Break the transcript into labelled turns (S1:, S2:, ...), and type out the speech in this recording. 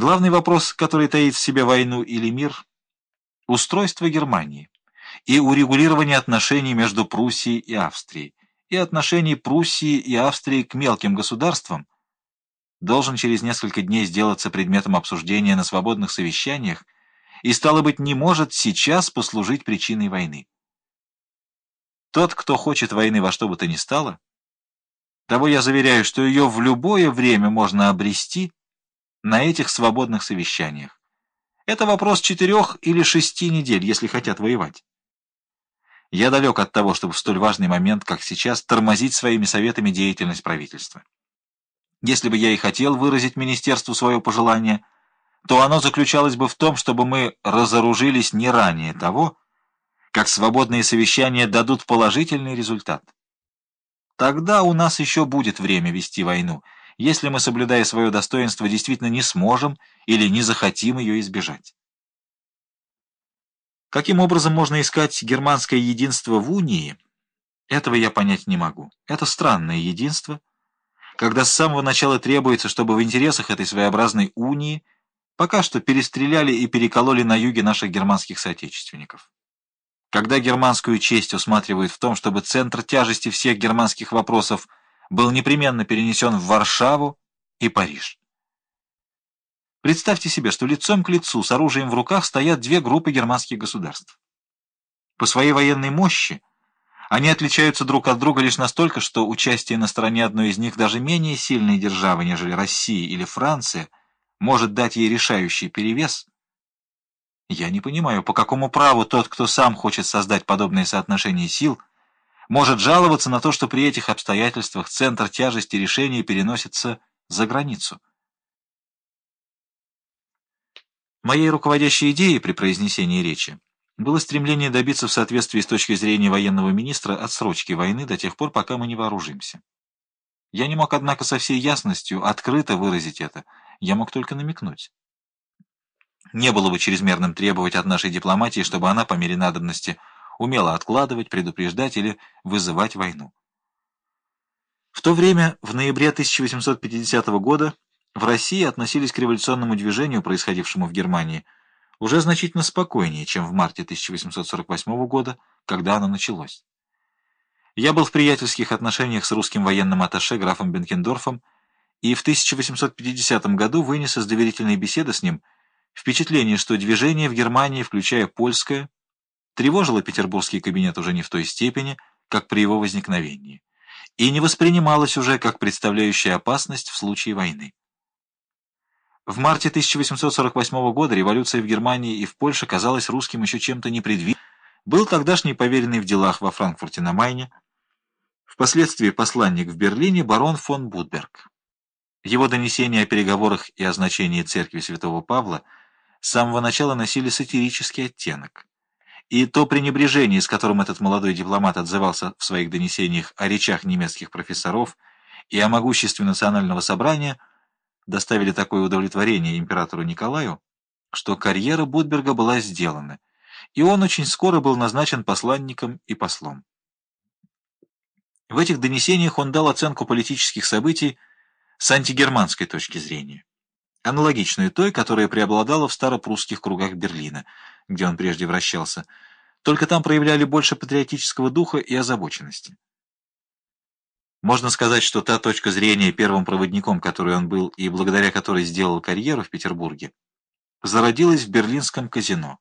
S1: Главный вопрос, который таит в себе войну или мир – устройство Германии и урегулирование отношений между Пруссией и Австрией, и отношений Пруссии и Австрии к мелким государствам, должен через несколько дней сделаться предметом обсуждения на свободных совещаниях и, стало быть, не может сейчас послужить причиной войны. Тот, кто хочет войны во что бы то ни стало, того я заверяю, что ее в любое время можно обрести на этих свободных совещаниях. Это вопрос четырех или шести недель, если хотят воевать. Я далек от того, чтобы в столь важный момент, как сейчас, тормозить своими советами деятельность правительства. Если бы я и хотел выразить министерству свое пожелание, то оно заключалось бы в том, чтобы мы разоружились не ранее того, как свободные совещания дадут положительный результат. Тогда у нас еще будет время вести войну, если мы, соблюдая свое достоинство, действительно не сможем или не захотим ее избежать. Каким образом можно искать германское единство в унии, этого я понять не могу. Это странное единство, когда с самого начала требуется, чтобы в интересах этой своеобразной унии пока что перестреляли и перекололи на юге наших германских соотечественников. Когда германскую честь усматривают в том, чтобы центр тяжести всех германских вопросов был непременно перенесен в Варшаву и Париж. Представьте себе, что лицом к лицу с оружием в руках стоят две группы германских государств. По своей военной мощи они отличаются друг от друга лишь настолько, что участие на стороне одной из них даже менее сильной державы, нежели Россия или Франция, может дать ей решающий перевес. Я не понимаю, по какому праву тот, кто сам хочет создать подобные соотношения сил, может жаловаться на то, что при этих обстоятельствах центр тяжести решений переносится за границу. Моей руководящей идеей при произнесении речи было стремление добиться в соответствии с точки зрения военного министра отсрочки войны до тех пор, пока мы не вооружимся. Я не мог, однако, со всей ясностью открыто выразить это, я мог только намекнуть. Не было бы чрезмерным требовать от нашей дипломатии, чтобы она, по мере надобности, умела откладывать, предупреждать или вызывать войну. В то время, в ноябре 1850 года, в России относились к революционному движению, происходившему в Германии, уже значительно спокойнее, чем в марте 1848 года, когда оно началось. Я был в приятельских отношениях с русским военным атташе графом Бенкендорфом и в 1850 году вынес из доверительной беседы с ним впечатление, что движение в Германии, включая польское, тревожило петербургский кабинет уже не в той степени, как при его возникновении, и не воспринималось уже как представляющая опасность в случае войны. В марте 1848 года революция в Германии и в Польше казалась русским еще чем-то непредвиденным. Был тогдашний поверенный в делах во Франкфурте на Майне, впоследствии посланник в Берлине барон фон Будберг. Его донесения о переговорах и о значении церкви святого Павла с самого начала носили сатирический оттенок. И то пренебрежение, с которым этот молодой дипломат отзывался в своих донесениях о речах немецких профессоров и о могуществе национального собрания – доставили такое удовлетворение императору Николаю, что карьера Будберга была сделана, и он очень скоро был назначен посланником и послом. В этих донесениях он дал оценку политических событий с антигерманской точки зрения, аналогичную той, которая преобладала в старопрусских кругах Берлина, где он прежде вращался, только там проявляли больше патриотического духа и озабоченности. Можно сказать, что та точка зрения первым проводником, который он был и благодаря которой сделал карьеру в Петербурге, зародилась в берлинском казино.